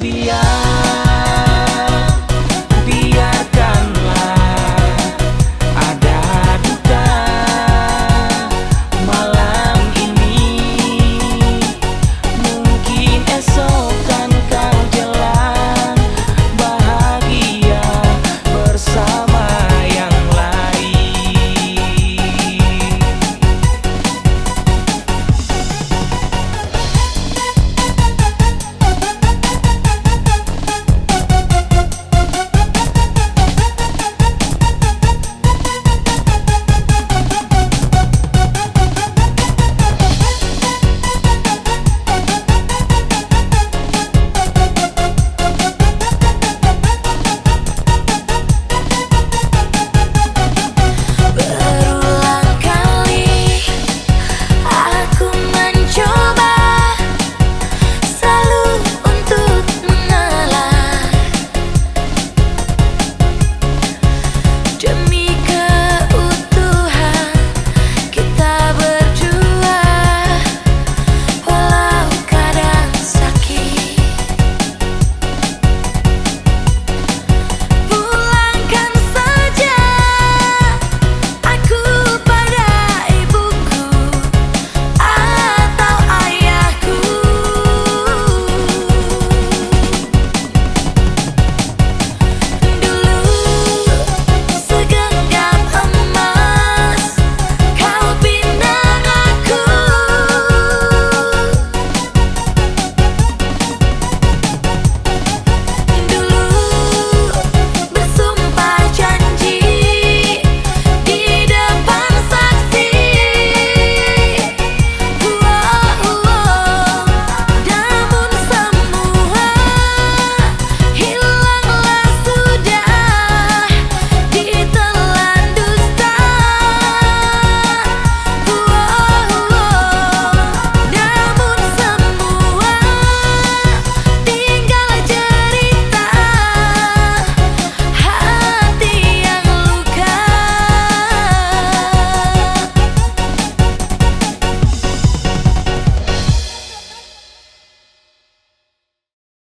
biar